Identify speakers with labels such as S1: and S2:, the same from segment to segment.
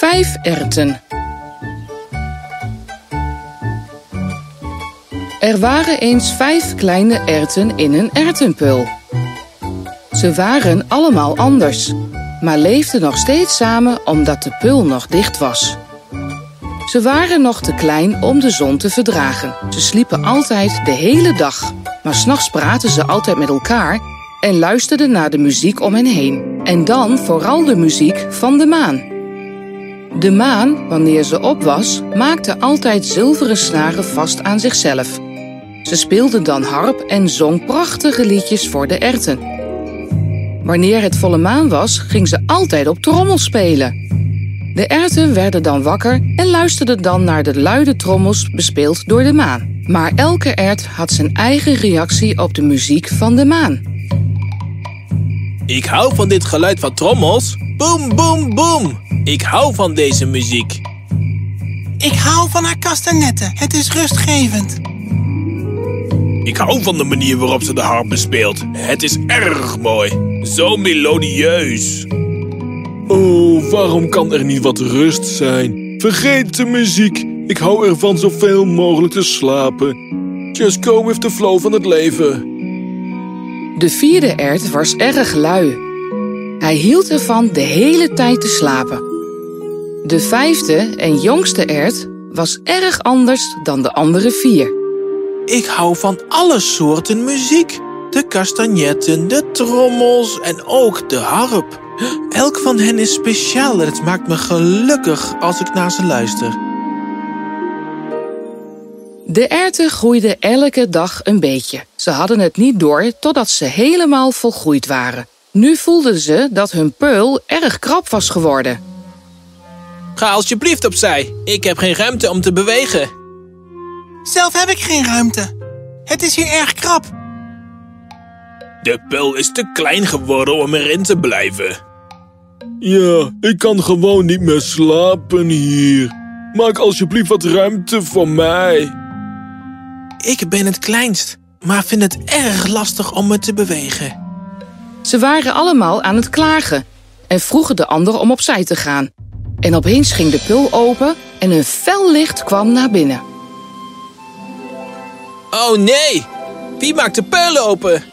S1: Vijf erwten. Er waren eens vijf kleine erwten in een erwtenpul. Ze waren allemaal anders, maar leefden nog steeds samen omdat de pul nog dicht was. Ze waren nog te klein om de zon te verdragen. Ze sliepen altijd de hele dag, maar s'nachts praten ze altijd met elkaar en luisterden naar de muziek om hen heen. En dan vooral de muziek van de maan. De maan, wanneer ze op was, maakte altijd zilveren snaren vast aan zichzelf. Ze speelde dan harp en zong prachtige liedjes voor de erten. Wanneer het volle maan was, ging ze altijd op trommel spelen. De erten werden dan wakker en luisterden dan naar de luide trommels bespeeld door de maan. Maar elke ert had zijn eigen reactie op de muziek van de maan.
S2: Ik hou van dit geluid van trommels. Boom, boom, boom. Ik hou van deze muziek.
S3: Ik hou van haar kastanetten. Het is rustgevend.
S2: Ik hou van de manier waarop ze de harp bespeelt. Het is erg mooi. Zo melodieus.
S4: Oh, waarom kan er niet wat rust zijn? Vergeet de muziek. Ik hou ervan zoveel mogelijk te slapen. Just go with the flow van het leven.
S1: De vierde ert was erg lui. Hij hield ervan de hele tijd te slapen. De vijfde en jongste ert was erg anders dan de andere vier.
S2: Ik hou van alle soorten muziek. De kastanjetten, de trommels en ook de harp. Elk van hen is speciaal en het maakt me gelukkig als ik naar ze luister.
S1: De erwten groeiden elke dag een beetje. Ze hadden het niet door totdat ze helemaal volgroeid waren. Nu voelden ze dat hun peul erg krap was geworden.
S2: Ga alsjeblieft opzij. Ik heb geen ruimte om te bewegen.
S3: Zelf heb ik geen ruimte. Het is hier erg krap.
S2: De pul is te klein geworden om erin te blijven.
S4: Ja, ik kan gewoon niet meer slapen hier. Maak alsjeblieft wat ruimte voor mij.
S2: Ik ben het kleinst, maar vind het erg lastig om me te bewegen.
S1: Ze waren allemaal aan het klagen en vroegen de ander om opzij te gaan. En opeens ging de pul open en een fel licht kwam naar binnen.
S2: Oh nee! Wie maakt de peulen open?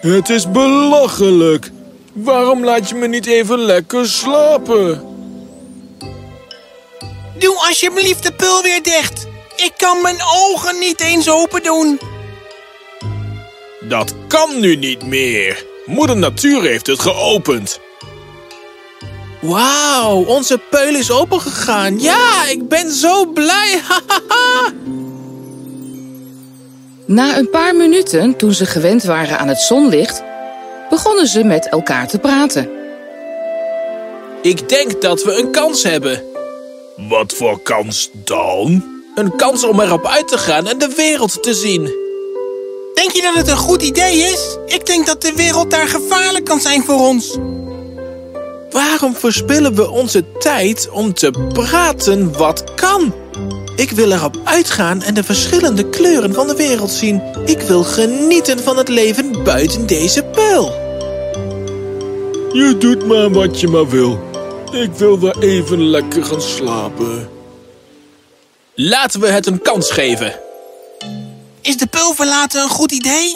S4: Het is belachelijk. Waarom laat je me niet even lekker slapen?
S3: Doe alsjeblieft de pul weer dicht. Ik kan mijn ogen niet eens open doen.
S2: Dat kan nu niet meer. Moeder Natuur heeft het geopend. Wauw, onze peul is opengegaan. Ja, ik ben zo blij.
S1: Na een paar minuten, toen ze gewend waren aan het zonlicht, begonnen ze met elkaar te praten.
S2: ik denk dat we een kans hebben.
S4: Wat voor kans dan?
S2: Een kans om erop uit te gaan en de wereld te zien.
S3: Denk je dat het een goed idee is? Ik denk dat de wereld daar gevaarlijk kan zijn voor ons.
S2: Waarom verspillen we onze tijd om te praten wat kan? Ik wil erop uitgaan en de verschillende kleuren van de wereld zien. Ik wil genieten van het leven buiten deze pijl.
S4: Je doet maar wat je maar wil. Ik wil weer even lekker gaan slapen.
S2: Laten we het een kans geven.
S3: Is de pul verlaten een goed idee?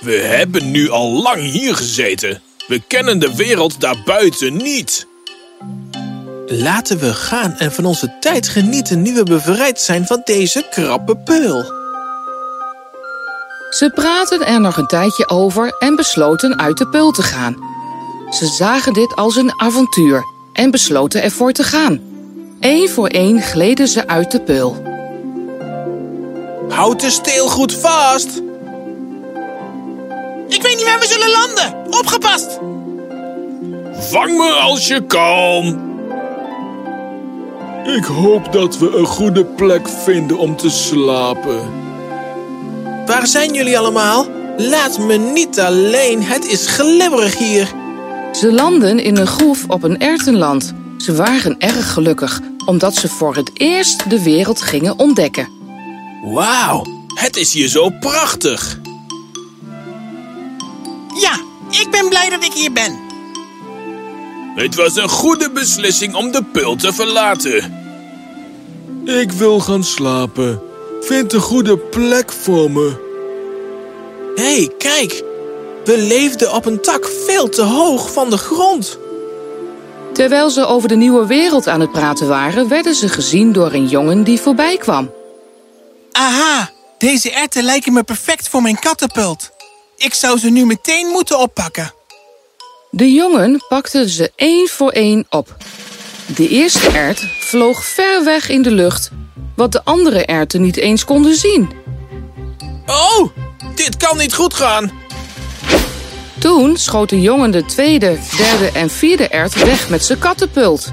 S2: We hebben nu al lang hier gezeten. We kennen de wereld daarbuiten niet. Laten we gaan en van onze tijd genieten nu we bevrijd zijn van deze krappe peul.
S1: Ze praten er nog een tijdje over en besloten uit de pul te gaan. Ze zagen dit als een avontuur en besloten ervoor te gaan. Eén voor één gleden ze uit de pul.
S2: Houd de steel goed vast.
S3: We zullen landen. Opgepast!
S4: Vang me als je kan. Ik hoop dat we een goede plek vinden om te slapen.
S2: Waar zijn jullie allemaal? Laat me niet alleen. Het is glibberig hier.
S1: Ze landden in een groef op een ertenland. Ze waren erg gelukkig, omdat ze voor het eerst de wereld gingen ontdekken.
S2: Wauw, het is hier zo prachtig.
S3: Ik ben blij dat ik hier ben.
S2: Het was een goede beslissing om de pul te verlaten.
S4: Ik wil gaan slapen. Vind een goede plek voor me.
S2: Hé, hey, kijk. We leefden op een tak veel te hoog van de grond.
S1: Terwijl ze over de nieuwe wereld aan het praten waren, werden ze gezien door een jongen die voorbij kwam.
S3: Aha, deze erwten lijken me perfect voor mijn katapult. Ik zou ze nu meteen moeten oppakken.
S1: De jongen pakte ze één voor één op. De eerste ert vloog ver weg in de lucht, wat de andere erten niet eens konden zien.
S2: Oh, dit kan niet goed gaan.
S1: Toen schoot de jongen de tweede, derde en vierde ert weg met zijn katapult.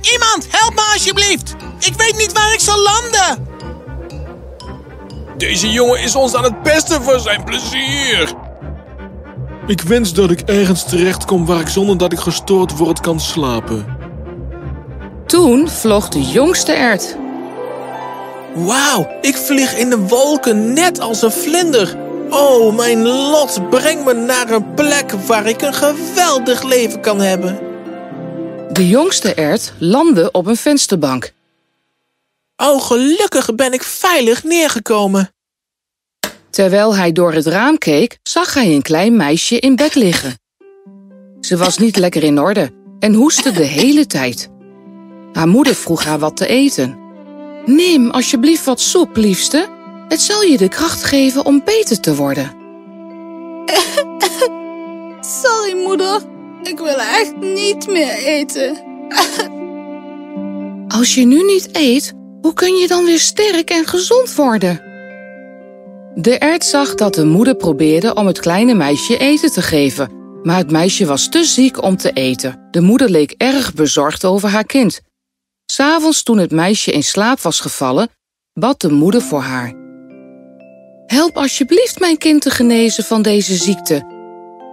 S3: Iemand, help me alsjeblieft. Ik weet niet waar ik zal landen.
S2: Deze jongen is ons aan het pesten voor zijn plezier.
S4: Ik wens dat ik ergens terecht kom waar ik zonder dat ik gestoord word kan slapen.
S1: Toen vloog de jongste ert.
S2: Wauw, ik vlieg in de wolken net als een vlinder. Oh, mijn lot brengt me naar een plek waar ik een geweldig leven kan hebben.
S1: De jongste ert landde op een vensterbank.
S2: Oh, gelukkig ben ik veilig neergekomen.
S1: Terwijl hij door het raam keek, zag hij een klein meisje in bed liggen. Ze was niet lekker in orde en hoestte de hele tijd. Haar moeder vroeg haar wat te eten. Neem alsjeblieft wat soep, liefste. Het zal je de kracht geven om beter te worden.
S5: Sorry, moeder. Ik wil echt niet meer eten.
S1: Als je nu niet eet, hoe kun je dan weer sterk en gezond worden? De ert zag dat de moeder probeerde om het kleine meisje eten te geven, maar het meisje was te ziek om te eten. De moeder leek erg bezorgd over haar kind. S'avonds, toen het meisje in slaap was gevallen, bad de moeder voor haar. Help alsjeblieft mijn kind te genezen van deze ziekte.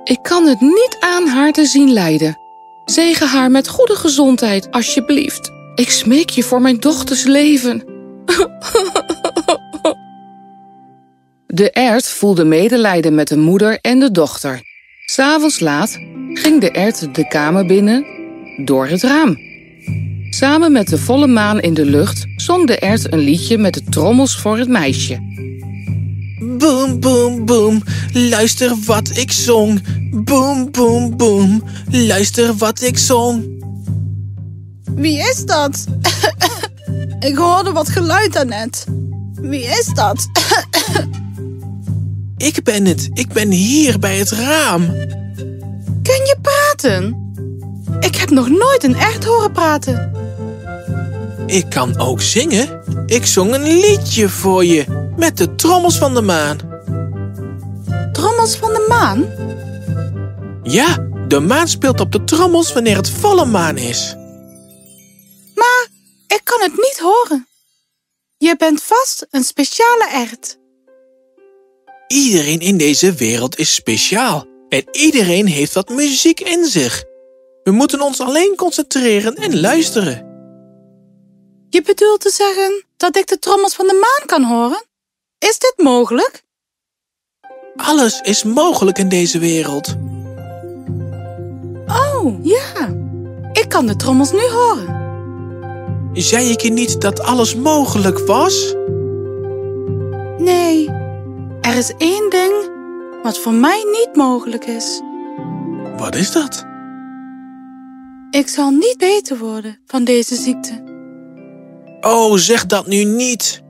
S1: Ik kan het niet aan haar te zien lijden. Zegen haar met goede gezondheid, alsjeblieft. Ik smeek je voor mijn dochters leven. De ert voelde medelijden met de moeder en de dochter. S'avonds laat ging de ert de kamer binnen door het raam. Samen met de volle maan in de lucht zong de ert een liedje met de trommels voor het meisje.
S2: Boom, boom, boom, luister wat ik zong. Boom, boom, boom, luister wat ik zong.
S5: Wie is dat? ik hoorde wat geluid daarnet. Wie is dat?
S2: ik ben het. Ik ben hier bij het raam.
S5: Kun je praten? Ik heb nog nooit een echt horen praten.
S2: Ik kan ook zingen. Ik zong een liedje voor je met de trommels van de maan.
S5: Trommels van de maan?
S2: Ja, de maan speelt op de trommels wanneer het volle maan is.
S5: Ik kan het niet horen. Je bent vast een speciale ert.
S2: Iedereen in deze wereld is speciaal en iedereen heeft wat muziek in zich. We moeten ons alleen concentreren en luisteren.
S5: Je bedoelt te zeggen dat ik de trommels van de maan kan horen? Is dit mogelijk?
S2: Alles is mogelijk in deze wereld.
S5: Oh, ja. Ik kan de trommels nu horen.
S2: Zei ik je niet dat alles mogelijk was?
S5: Nee, er is één ding wat voor mij niet mogelijk is.
S2: Wat is dat?
S5: Ik zal niet beter worden van deze ziekte.
S2: Oh, zeg dat nu niet.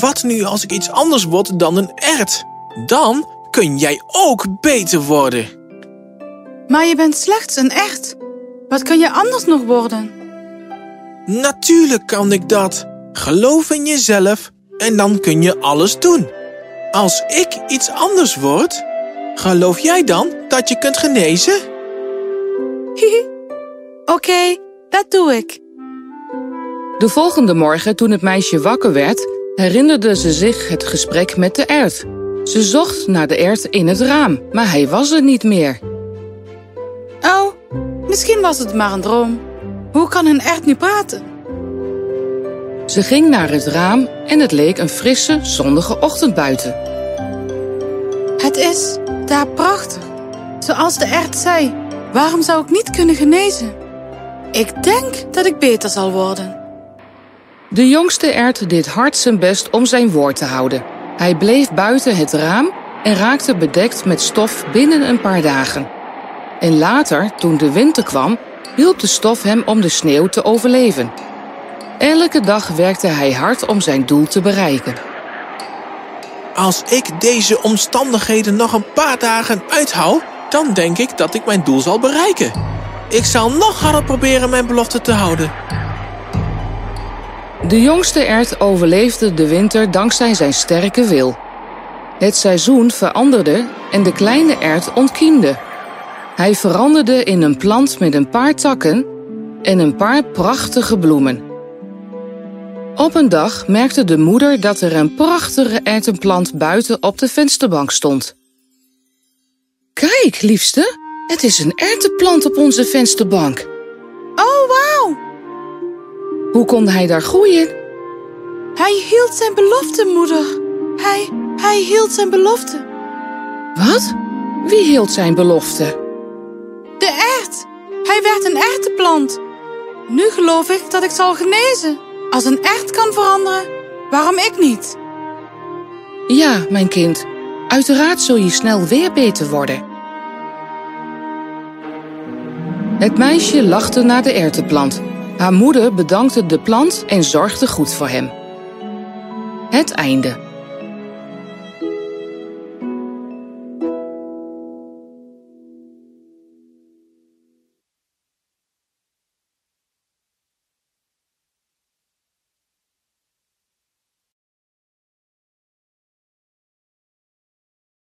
S2: Wat nu als ik iets anders word dan een ert? Dan kun jij ook beter worden.
S5: Maar je bent slechts een ert. Wat kan je anders nog worden?
S2: Natuurlijk kan ik dat. Geloof in jezelf en dan kun je alles doen. Als ik iets anders word, geloof jij dan dat je kunt genezen?
S5: Oké, okay, dat doe ik.
S1: De volgende morgen, toen het meisje wakker werd, herinnerde ze zich het gesprek met de ert. Ze zocht naar de ert in het raam, maar hij was er niet meer.
S5: Oh, misschien was het maar een droom. Hoe kan een ert nu praten?
S1: Ze ging naar het raam en het leek een frisse, zonnige ochtend buiten.
S5: Het is daar prachtig. Zoals de ert zei, Waarom zou ik niet kunnen genezen? Ik denk dat ik beter zal worden.
S1: De jongste ert deed hard zijn best om zijn woord te houden. Hij bleef buiten het raam en raakte bedekt met stof binnen een paar dagen. En later, toen de winter kwam, hielp de stof hem om de sneeuw te overleven. Elke dag werkte hij hard om zijn doel te bereiken.
S2: Als ik deze omstandigheden nog een paar dagen uithoud, dan denk ik dat ik mijn doel zal bereiken. Ik zal nog harder proberen mijn belofte te houden.
S1: De jongste ert overleefde de winter dankzij zijn sterke wil. Het seizoen veranderde en de kleine ert ontkiemde. Hij veranderde in een plant met een paar takken en een paar prachtige bloemen. Op een dag merkte de moeder dat er een prachtige ertenplant buiten op de vensterbank stond. Kijk, liefste, het is een ertenplant op onze vensterbank.
S5: Oh, wauw!
S1: Hoe kon hij daar groeien?
S5: Hij hield zijn belofte, moeder. Hij, hij hield zijn belofte.
S1: Wat? Wie hield zijn belofte?
S5: Een ertenplant. Nu geloof ik dat ik zal genezen. Als een ert kan veranderen, waarom ik niet?
S1: Ja, mijn kind. Uiteraard zul je snel weer beter worden. Het meisje lachte naar de ertenplant. Haar moeder bedankte de plant en zorgde goed voor hem. Het einde.